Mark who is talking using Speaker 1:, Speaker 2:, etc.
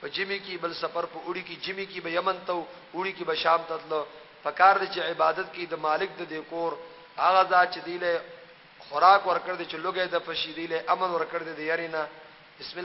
Speaker 1: په جمی کې بل سفر په وړي کې جمی کې به یمن ته وړي کې به شام ته تلو فکار دې چې عبادت کې د مالک د دې کور هغه ذات چې دی له خوراک ورکړ دې چې لوګي د فشیدې له امن ورکړ دې یاري نه بسم